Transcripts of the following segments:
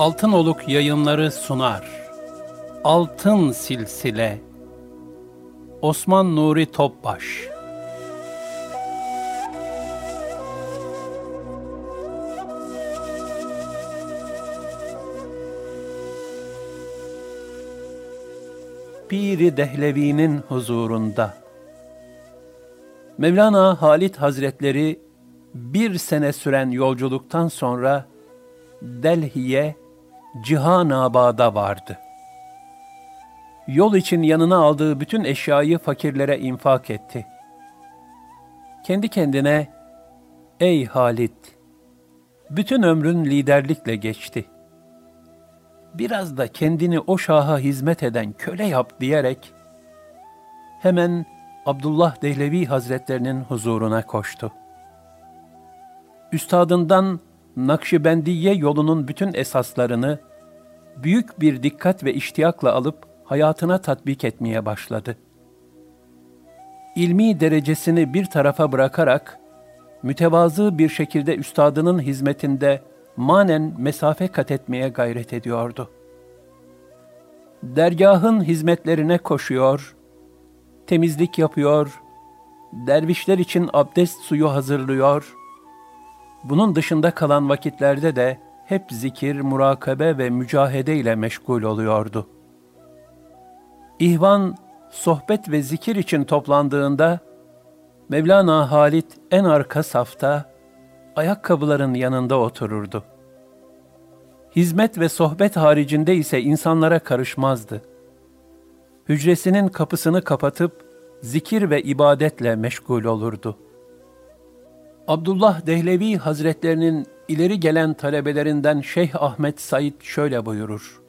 Altınoluk yayınları sunar. Altın Silsile. Osman Nuri Topbaş. Piri Dehlevi'nin huzurunda. Mevlana Halit Hazretleri bir sene süren yolculuktan sonra Delhi'ye Cihanabad'a vardı. Yol için yanına aldığı bütün eşyayı fakirlere infak etti. Kendi kendine, ''Ey Halit, bütün ömrün liderlikle geçti. Biraz da kendini o şaha hizmet eden köle yap.'' diyerek, hemen Abdullah Dehlevi Hazretlerinin huzuruna koştu. Üstadından Nakşibendiye yolunun bütün esaslarını büyük bir dikkat ve iştiyakla alıp hayatına tatbik etmeye başladı. İlmi derecesini bir tarafa bırakarak mütevazı bir şekilde üstadının hizmetinde manen mesafe kat etmeye gayret ediyordu. Dergahın hizmetlerine koşuyor, temizlik yapıyor, dervişler için abdest suyu hazırlıyor, bunun dışında kalan vakitlerde de hep zikir, murakabe ve mücahede ile meşgul oluyordu. İhvan, sohbet ve zikir için toplandığında, Mevlana Halit en arka safta, ayakkabıların yanında otururdu. Hizmet ve sohbet haricinde ise insanlara karışmazdı. Hücresinin kapısını kapatıp, zikir ve ibadetle meşgul olurdu.'' Abdullah Dehlevi Hazretlerinin ileri gelen talebelerinden Şeyh Ahmet Said şöyle buyurur.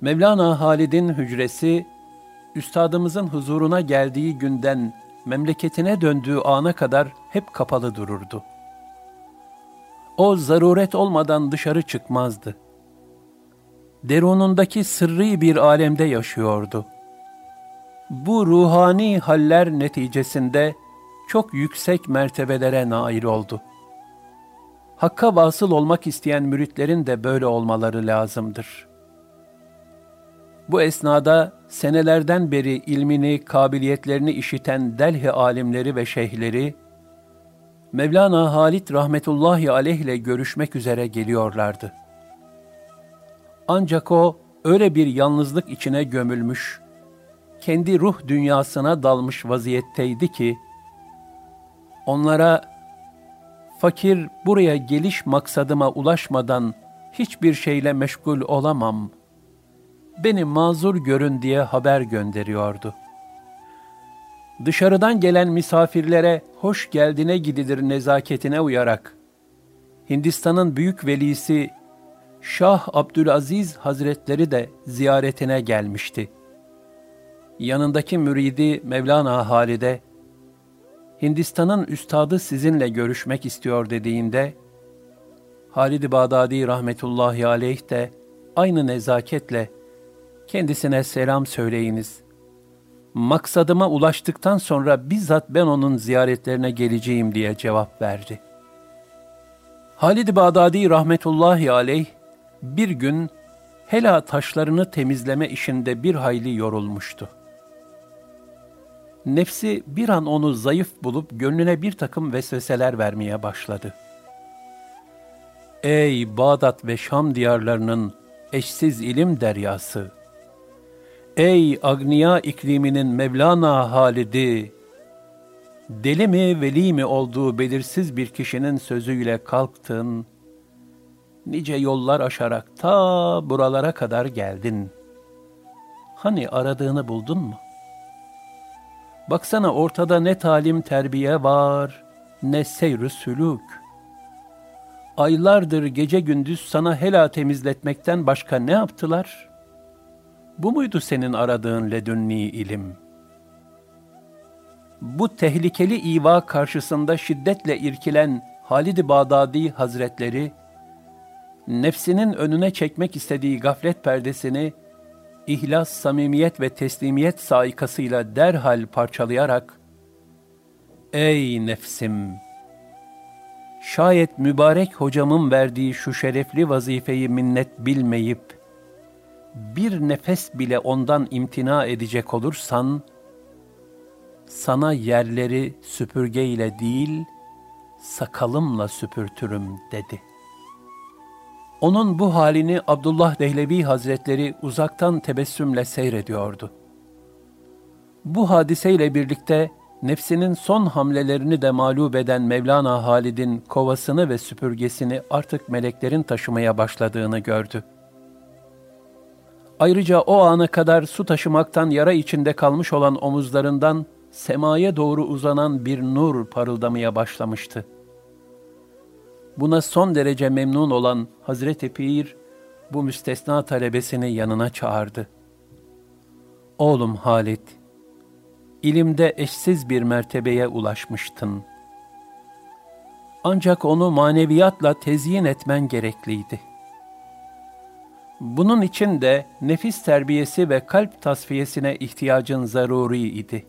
Mevlana Halid'in hücresi, üstadımızın huzuruna geldiği günden memleketine döndüğü ana kadar hep kapalı dururdu. O zaruret olmadan dışarı çıkmazdı. Derunundaki sırrı bir alemde yaşıyordu. Bu ruhani haller neticesinde çok yüksek mertebelere nail oldu. Hakka vasıl olmak isteyen müritlerin de böyle olmaları lazımdır. Bu esnada senelerden beri ilmini, kabiliyetlerini işiten Delhi alimleri ve şeyhleri, Mevlana Halit rahmetullahi aleyh ile görüşmek üzere geliyorlardı. Ancak o öyle bir yalnızlık içine gömülmüş, kendi ruh dünyasına dalmış vaziyetteydi ki, Onlara fakir buraya geliş maksadıma ulaşmadan hiçbir şeyle meşgul olamam. Beni mazur görün diye haber gönderiyordu. Dışarıdan gelen misafirlere hoş geldine gidilir nezaketine uyarak Hindistan'ın büyük velisi Şah Abdülaziz Hazretleri de ziyaretine gelmişti. Yanındaki müridi Mevlana Halide Hindistan'ın üstadı sizinle görüşmek istiyor dediğinde, Halid-i Bağdadi rahmetullahi aleyh de aynı nezaketle kendisine selam söyleyiniz. Maksadıma ulaştıktan sonra bizzat ben onun ziyaretlerine geleceğim diye cevap verdi. Halid-i Bağdadi rahmetullahi aleyh bir gün hela taşlarını temizleme işinde bir hayli yorulmuştu nefsi bir an onu zayıf bulup gönlüne bir takım vesveseler vermeye başladı. Ey Bağdat ve Şam diyarlarının eşsiz ilim deryası! Ey Agniya ikliminin Mevlana Halidi! Deli mi veli mi olduğu belirsiz bir kişinin sözüyle kalktın, nice yollar aşarak ta buralara kadar geldin. Hani aradığını buldun mu? Baksana ortada ne talim terbiye var, ne seyr sülük. Aylardır gece gündüz sana hela temizletmekten başka ne yaptılar? Bu muydu senin aradığın ledünni ilim? Bu tehlikeli iva karşısında şiddetle irkilen Halid-i Bağdadi Hazretleri, nefsinin önüne çekmek istediği gaflet perdesini ihlas, samimiyet ve teslimiyet saikasıyla derhal parçalayarak, Ey nefsim! şayet mübarek hocamın verdiği şu şerefli vazifeyi minnet bilmeyip, bir nefes bile ondan imtina edecek olursan, sana yerleri süpürgeyle değil, sakalımla süpürtürüm dedi. Onun bu halini Abdullah Dehlevi Hazretleri uzaktan tebessümle seyrediyordu. Bu hadiseyle birlikte nefsinin son hamlelerini de mağlup eden Mevlana Halid'in kovasını ve süpürgesini artık meleklerin taşımaya başladığını gördü. Ayrıca o ana kadar su taşımaktan yara içinde kalmış olan omuzlarından semaya doğru uzanan bir nur parıldamaya başlamıştı. Buna son derece memnun olan Hazreti Pir, bu müstesna talebesini yanına çağırdı. Oğlum Halit, ilimde eşsiz bir mertebeye ulaşmıştın. Ancak onu maneviyatla tezyin etmen gerekliydi. Bunun için de nefis terbiyesi ve kalp tasfiyesine ihtiyacın zaruri idi.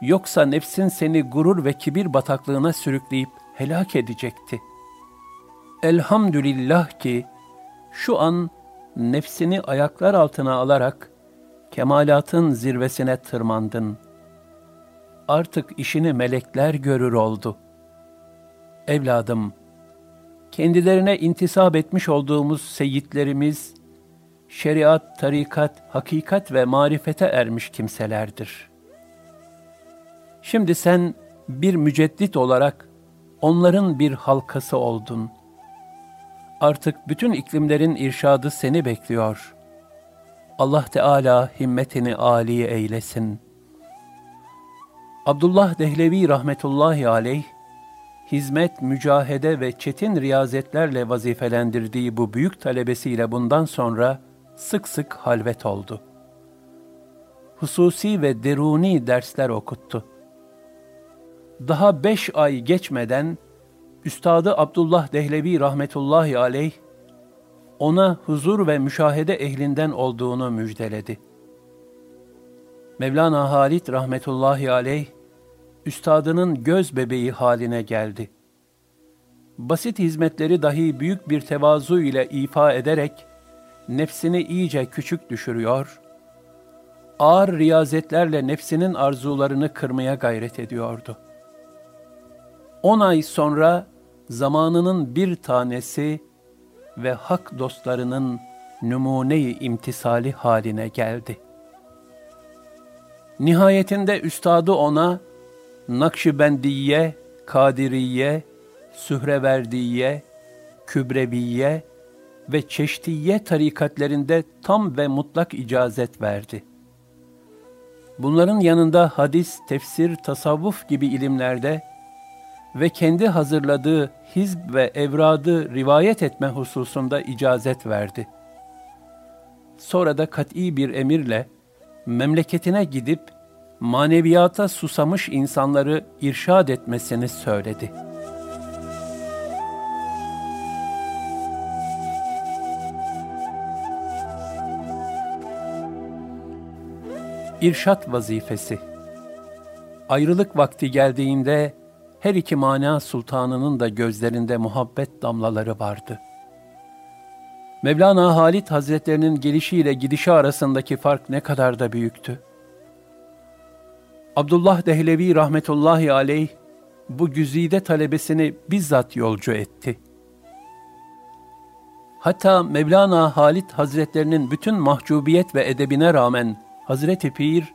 Yoksa nefsin seni gurur ve kibir bataklığına sürükleyip helak edecekti. Elhamdülillah ki şu an nefsini ayaklar altına alarak kemalatın zirvesine tırmandın. Artık işini melekler görür oldu. Evladım, kendilerine intisap etmiş olduğumuz seyitlerimiz, şeriat, tarikat, hakikat ve marifete ermiş kimselerdir. Şimdi sen bir müceddit olarak onların bir halkası oldun. Artık bütün iklimlerin irşadı seni bekliyor. Allah Teala himmetini âli eylesin. Abdullah Dehlevi rahmetullahi aleyh, hizmet, mücahede ve çetin riyazetlerle vazifelendirdiği bu büyük talebesiyle bundan sonra sık sık halvet oldu. Hususi ve deruni dersler okuttu daha beş ay geçmeden Üstadı Abdullah Dehlevi rahmetullahi aleyh ona huzur ve müşahede ehlinden olduğunu müjdeledi. Mevlana Halit rahmetullahi aleyh üstadının göz bebeği haline geldi. Basit hizmetleri dahi büyük bir tevazu ile ifa ederek nefsini iyice küçük düşürüyor, ağır riyazetlerle nefsinin arzularını kırmaya gayret ediyordu. On ay sonra zamanının bir tanesi ve hak dostlarının numune-i imtisali haline geldi. Nihayetinde üstadı ona Nakşibendiye, Kadiriye, Sühreverdiye, Kübreviye ve Çeştiye tarikatlerinde tam ve mutlak icazet verdi. Bunların yanında hadis, tefsir, tasavvuf gibi ilimlerde ve kendi hazırladığı hizb ve evradı rivayet etme hususunda icazet verdi. Sonra da kat'i bir emirle memleketine gidip maneviyata susamış insanları irşad etmesini söyledi. İrşat vazifesi Ayrılık vakti geldiğinde her iki mana sultanının da gözlerinde muhabbet damlaları vardı. Mevlana Halit Hazretlerinin gelişiyle gidişi arasındaki fark ne kadar da büyüktü. Abdullah Dehlevi rahmetullahi aleyh bu güzide talebesini bizzat yolcu etti. Hatta Mevlana Halit Hazretlerinin bütün mahcubiyet ve edebine rağmen Hazreti Pir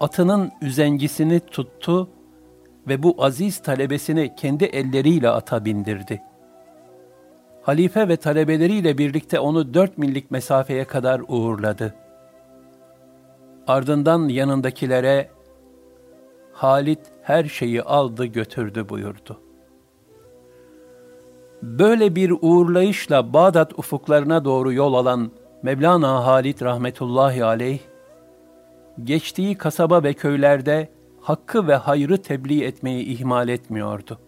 atının üzengisini tuttu ve bu aziz talebesini kendi elleriyle ata bindirdi. Halife ve talebeleriyle birlikte onu dört millik mesafeye kadar uğurladı. Ardından yanındakilere, Halit her şeyi aldı götürdü buyurdu. Böyle bir uğurlayışla Bağdat ufuklarına doğru yol alan Mevlana Halit rahmetullahi aleyh, geçtiği kasaba ve köylerde hakkı ve hayrı tebliğ etmeyi ihmal etmiyordu.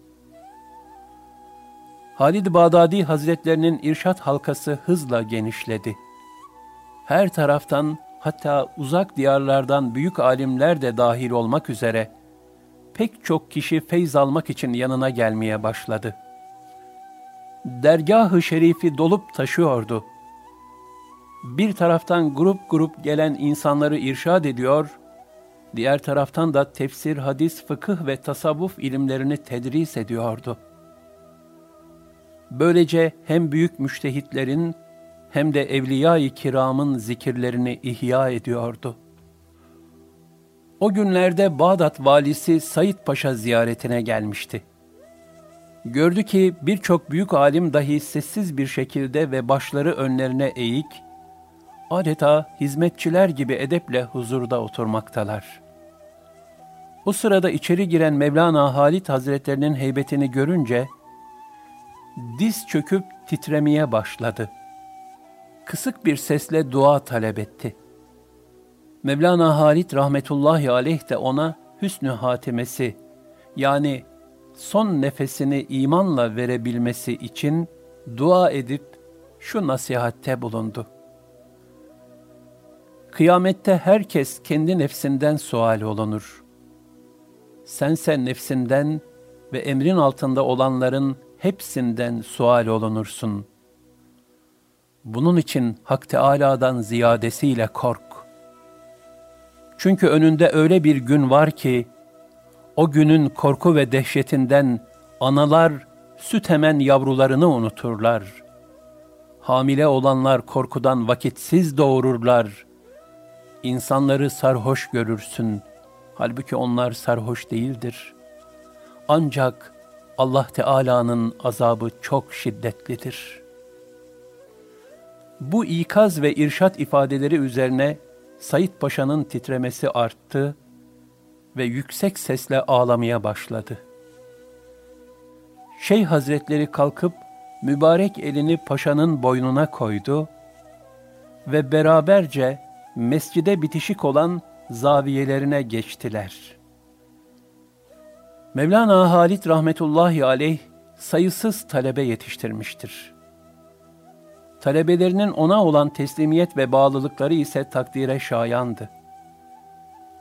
Halid Bağdadi Hazretlerinin irşat halkası hızla genişledi. Her taraftan hatta uzak diyarlardan büyük alimler de dahil olmak üzere pek çok kişi feyz almak için yanına gelmeye başladı. Dergah-ı şerifi dolup taşıyordu. Bir taraftan grup grup gelen insanları irşad ediyor, diğer taraftan da tefsir, hadis, fıkıh ve tasavvuf ilimlerini tedris ediyordu. Böylece hem büyük müştehitlerin hem de evliya-i kiramın zikirlerini ihya ediyordu. O günlerde Bağdat valisi Said Paşa ziyaretine gelmişti. Gördü ki birçok büyük alim dahi sessiz bir şekilde ve başları önlerine eğik, adeta hizmetçiler gibi edeple huzurda oturmaktalar. O sırada içeri giren Mevlana Halit Hazretlerinin heybetini görünce, diz çöküp titremeye başladı. Kısık bir sesle dua talep etti. Mevlana Halit rahmetullahi aleyh de ona hüsnü hatimesi yani son nefesini imanla verebilmesi için dua edip şu nasihatte bulundu. Kıyamette herkes kendi nefsinden sual olunur. Sense nefsinden ve emrin altında olanların hepsinden sual olunursun. Bunun için Hak Teâlâ'dan ziyadesiyle kork. Çünkü önünde öyle bir gün var ki, o günün korku ve dehşetinden analar süt hemen yavrularını unuturlar. Hamile olanlar korkudan vakitsiz doğururlar. İnsanları sarhoş görürsün. Halbuki onlar sarhoş değildir. Ancak Allah Teala'nın azabı çok şiddetlidir. Bu ikaz ve irşat ifadeleri üzerine Said Paşa'nın titremesi arttı ve yüksek sesle ağlamaya başladı. Şeyh Hazretleri kalkıp mübarek elini paşanın boynuna koydu ve beraberce mescide bitişik olan zaviyelerine geçtiler. Mevlana Halit rahmetullahi aleyh sayısız talebe yetiştirmiştir. Talebelerinin ona olan teslimiyet ve bağlılıkları ise takdire şayandı.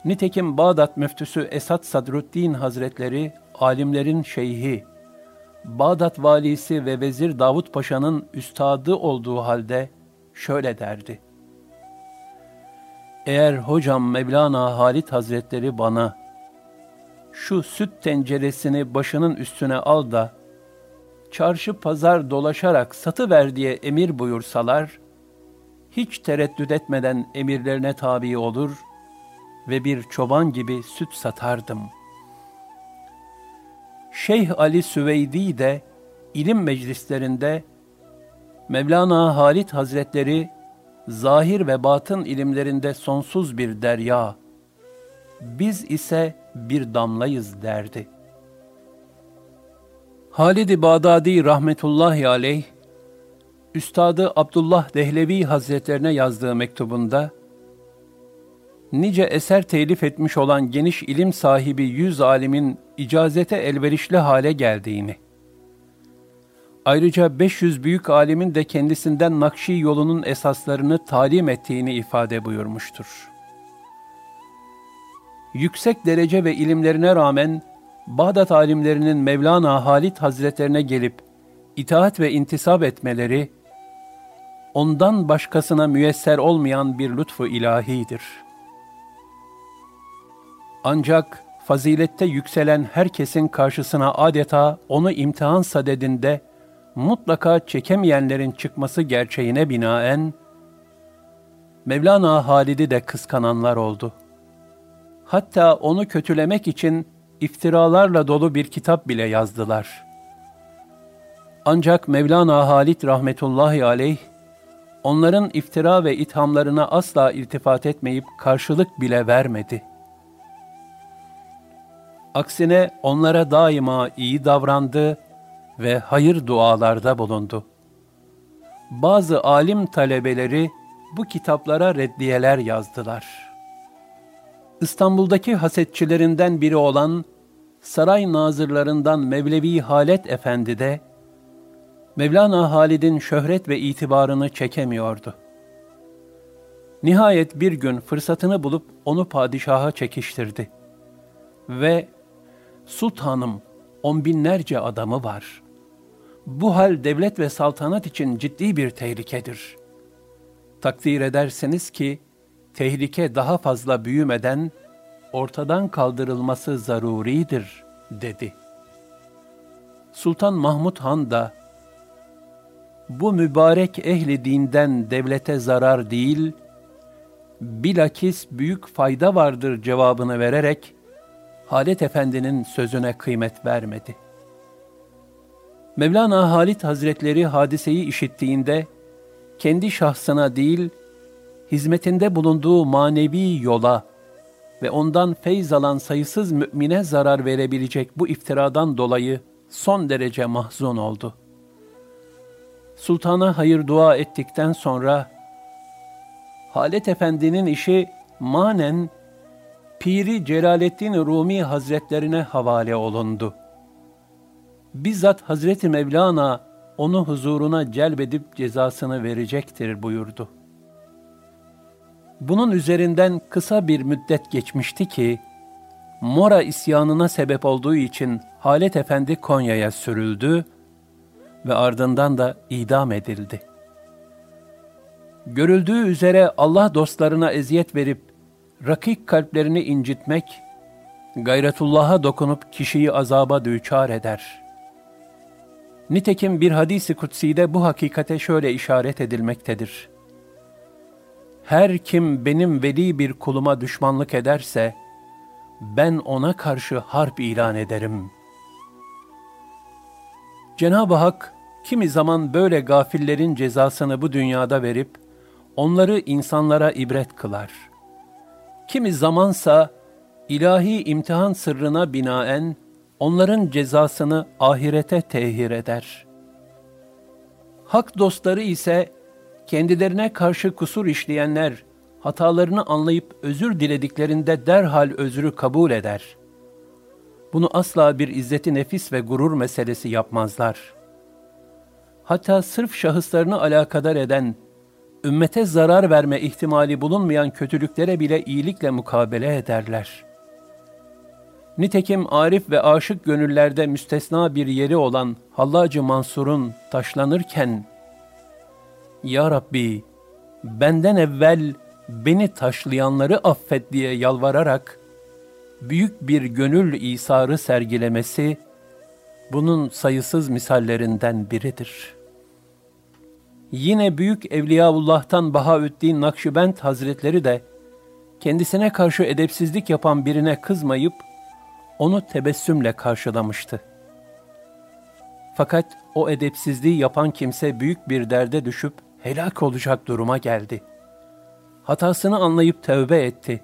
Nitekim Bağdat müftüsü Esad Sadruddin Hazretleri, alimlerin şeyhi, Bağdat valisi ve vezir Davut Paşa'nın üstadı olduğu halde şöyle derdi. Eğer hocam Mevlana Halit Hazretleri bana şu süt tenceresini başının üstüne al da çarşı pazar dolaşarak satıver diye emir buyursalar, hiç tereddüt etmeden emirlerine tabi olur ve bir çoban gibi süt satardım. Şeyh Ali Süveydi de ilim meclislerinde Mevlana Halit Hazretleri zahir ve batın ilimlerinde sonsuz bir derya, biz ise bir damlayız derdi. Halid-i Bağdadi rahmetullahi aleyh, Üstadı Abdullah Dehlevi Hazretlerine yazdığı mektubunda, nice eser telif etmiş olan geniş ilim sahibi yüz alimin icazete elverişli hale geldiğini, ayrıca 500 büyük alimin de kendisinden Nakşi yolunun esaslarını talim ettiğini ifade buyurmuştur. Yüksek derece ve ilimlerine rağmen, Bağdat alimlerinin Mevlana Halit Hazretlerine gelip itaat ve intisap etmeleri, ondan başkasına müyesser olmayan bir lütfu ilahidir. Ancak fazilette yükselen herkesin karşısına adeta onu imtihan sadedinde mutlaka çekemeyenlerin çıkması gerçeğine binaen, Mevlana Halid'i de kıskananlar oldu. Hatta onu kötülemek için iftiralarla dolu bir kitap bile yazdılar. Ancak Mevlana Halit rahmetullahi aleyh, onların iftira ve ithamlarına asla iltifat etmeyip karşılık bile vermedi. Aksine onlara daima iyi davrandı ve hayır dualarda bulundu. Bazı alim talebeleri bu kitaplara reddiyeler yazdılar.'' İstanbul'daki hasetçilerinden biri olan saray nazırlarından Mevlevi Halet Efendi de Mevlana Halid'in şöhret ve itibarını çekemiyordu. Nihayet bir gün fırsatını bulup onu padişaha çekiştirdi ve sultanım on binlerce adamı var. Bu hal devlet ve saltanat için ciddi bir tehlikedir. Takdir ederseniz ki, tehlike daha fazla büyümeden ortadan kaldırılması zaruridir, dedi. Sultan Mahmud Han da, bu mübarek ehli dinden devlete zarar değil, bilakis büyük fayda vardır cevabını vererek, Halit Efendi'nin sözüne kıymet vermedi. Mevlana Halit Hazretleri hadiseyi işittiğinde, kendi şahsına değil, hizmetinde bulunduğu manevi yola ve ondan feyz alan sayısız mümine zarar verebilecek bu iftiradan dolayı son derece mahzun oldu. Sultana hayır dua ettikten sonra, Halet Efendi'nin işi manen Piri Celaleddin Rumi Hazretlerine havale olundu. Bizzat Hazreti Mevlana onu huzuruna celbedip cezasını verecektir buyurdu. Bunun üzerinden kısa bir müddet geçmişti ki, Mora isyanına sebep olduğu için Halet Efendi Konya'ya sürüldü ve ardından da idam edildi. Görüldüğü üzere Allah dostlarına eziyet verip rakik kalplerini incitmek, gayretullah'a dokunup kişiyi azaba düçar eder. Nitekim bir hadisi kutsi'de bu hakikate şöyle işaret edilmektedir. Her kim benim veli bir kuluma düşmanlık ederse, ben ona karşı harp ilan ederim. Cenab-ı Hak, kimi zaman böyle gafillerin cezasını bu dünyada verip, onları insanlara ibret kılar. Kimi zamansa, ilahi imtihan sırrına binaen, onların cezasını ahirete tehir eder. Hak dostları ise, kendilerine karşı kusur işleyenler, hatalarını anlayıp özür dilediklerinde derhal özrü kabul eder. Bunu asla bir izzeti nefis ve gurur meselesi yapmazlar. Hatta sırf şahıslarını alakadar eden, ümmete zarar verme ihtimali bulunmayan kötülüklere bile iyilikle mukabele ederler. Nitekim arif ve aşık gönüllerde müstesna bir yeri olan Hallacı Mansur'un taşlanırken, Ya Rabbi, benden evvel beni taşlayanları affet diye yalvararak, büyük bir gönül isarı sergilemesi, bunun sayısız misallerinden biridir.'' Yine büyük Evliyaullah'tan Bahaüddin Nakşibend Hazretleri de kendisine karşı edepsizlik yapan birine kızmayıp onu tebessümle karşılamıştı. Fakat o edepsizliği yapan kimse büyük bir derde düşüp helak olacak duruma geldi. Hatasını anlayıp tövbe etti.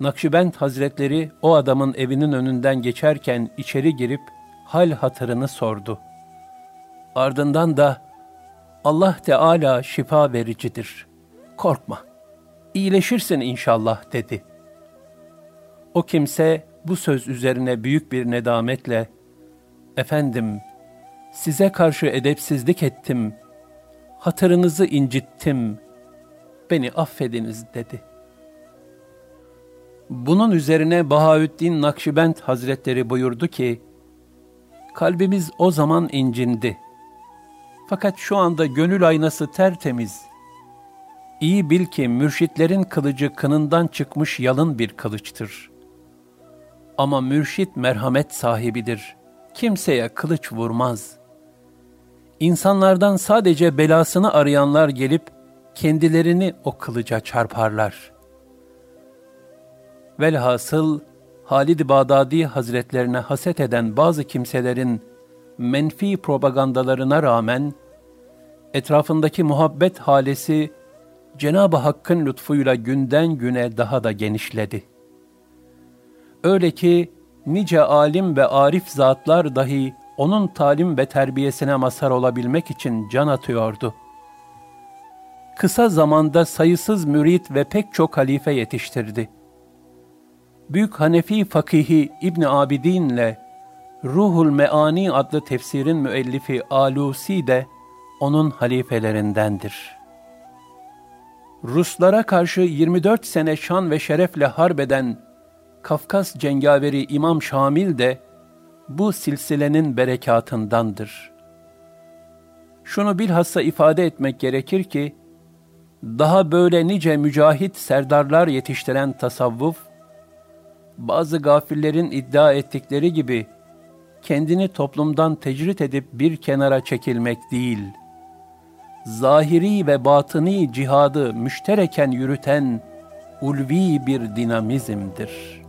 Nakşibend Hazretleri o adamın evinin önünden geçerken içeri girip hal hatırını sordu. Ardından da Allah Teala şifa vericidir. Korkma. İyileşirsin inşallah dedi. O kimse bu söz üzerine büyük bir nedametle Efendim, size karşı edepsizlik ettim. Hatırınızı incittim. Beni affediniz dedi. Bunun üzerine Bahaüddin Nakşibend Hazretleri buyurdu ki, kalbimiz o zaman incindi.'' Fakat şu anda gönül aynası tertemiz. İyi bil ki mürşitlerin kılıcı kınından çıkmış yalın bir kılıçtır. Ama mürşit merhamet sahibidir. Kimseye kılıç vurmaz. İnsanlardan sadece belasını arayanlar gelip kendilerini o kılıca çarparlar. Velhasıl Halid Bağdadi Hazretlerine haset eden bazı kimselerin menfi propagandalarına rağmen etrafındaki muhabbet halesi Cenab-ı Hakk'ın lütfuyla günden güne daha da genişledi. Öyle ki nice alim ve arif zatlar dahi onun talim ve terbiyesine mazhar olabilmek için can atıyordu. Kısa zamanda sayısız mürit ve pek çok halife yetiştirdi. Büyük Hanefi fakihi İbn Abidin'le Ruhul Meani adlı tefsirin müellifi Alusi de onun halifelerindendir. Ruslara karşı 24 sene şan ve şerefle harbeden Kafkas cengaveri İmam Şamil de bu silsilenin berekatındandır. Şunu bilhassa ifade etmek gerekir ki, daha böyle nice mücahit serdarlar yetiştiren tasavvuf, bazı gafillerin iddia ettikleri gibi, kendini toplumdan tecrit edip bir kenara çekilmek değil, zahiri ve batıni cihadı müştereken yürüten ulvi bir dinamizmdir.''